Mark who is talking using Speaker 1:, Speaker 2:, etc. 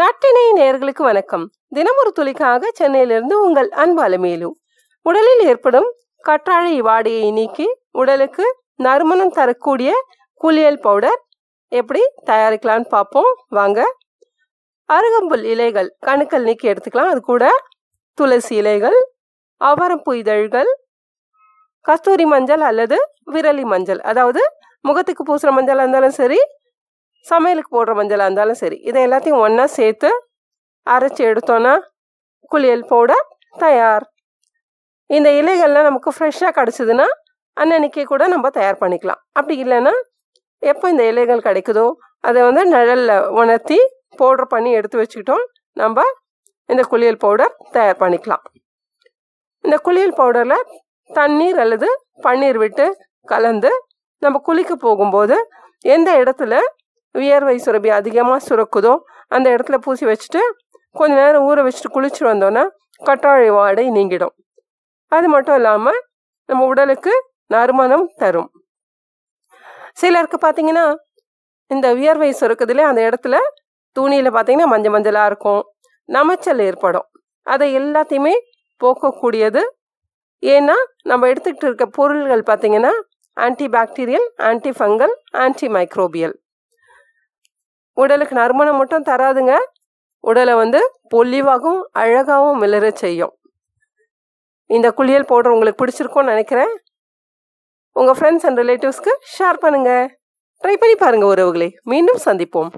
Speaker 1: நாட்டினை நேர்களுக்கு வணக்கம். தினமொரு துளிக்காக சென்னையிலிருந்து உங்கள் அன்பாலமேலு. உடலில் ஏற்படும் கற்றாழை வாடையை நீக்கி உடலுக்கு நறுமணம் தரக்கூடிய குளியல் பவுடர் எப்படி தயாரிக்கலாம்னு பார்ப்போம். வாங்க. அருகம்புல் இலைகள் கணுக்கள் நீக்கி எடுத்துக்கலாம். அது கூட துளசி இலைகள் அவரம்பு இதழ்கள் கஸ்தூரி மஞ்சள் அல்லது விரலி மஞ்சள். அதாவது முகத்துக்கு பூசுகிற மஞ்சளாக இருந்தாலும் சரி சமையலுக்கு போடுற மஞ்சளாக இருந்தாலும் சரி இதை எல்லாத்தையும் ஒன்றா சேர்த்து அரைச்சி எடுத்தோன்னா குளியல் பவுடர் தயார். இந்த இலைகள்லாம் நமக்கு ஃப்ரெஷ்ஷாக கிடச்சிதுன்னா அன்னன்னைக்கே கூட நம்ம தயார் பண்ணிக்கலாம். அப்படி இல்லைன்னா எப்போ இந்த இலைகள் கிடைக்குதோ அதை வந்து நிழலில் உணர்த்தி பவுடர் பண்ணி எடுத்து வச்சுக்கிட்டோம் நம்ம இந்த குளியல் பவுடர் தயார் பண்ணிக்கலாம். இந்த குளியல் பவுடரில் தண்ணீர் அல்லது பன்னீர் விட்டு கலந்து நம்ம குளிக்க போகும்போது எந்த இடத்துல வியர்வை சுரபி அதிகமாக சுரக்குதோ அந்த இடத்துல பூசி வச்சுட்டு கொஞ்ச நேரம் ஊற வச்சுட்டு குளிச்சுட்டு வந்தோன்னா கற்றாழை வாடை நீங்கிடும். அது மட்டும் இல்லாமல் நம்ம உடலுக்கு நறுமணம் தரும். சிலருக்கு பார்த்தீங்கன்னா இந்த வியர்வை சுரக்குதுல அந்த இடத்துல துணியில் பார்த்தீங்கன்னா மஞ்சள் மஞ்சளாக இருக்கும் நமைச்சல் ஏற்படும். அதை எல்லாத்தையுமே போக்கக்கூடியது. ஏன்னா நம்ம எடுத்துக்கிட்டு இருக்க பொருள்கள் பார்த்தீங்கன்னா anti bacterial anti fungal anti microbial உடலுக்கு நறுமணம் மட்டும் தராதுங்க. உடலை வந்து பொலிவாகவும் அழகாகவும் மிளற செய்யும். இந்த குளியல் பவுடர் உங்களுக்கு பிடிச்சிருக்கும்னு நினைக்கிறேன். உங்கள் ஃப்ரெண்ட்ஸ் அண்ட் ரிலேட்டிவ்ஸ்க்கு ஷேர் பண்ணுங்கள் ட்ரை பண்ணி பாருங்கள் உறவுகளை. மீண்டும் சந்திப்போம்.